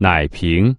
奶瓶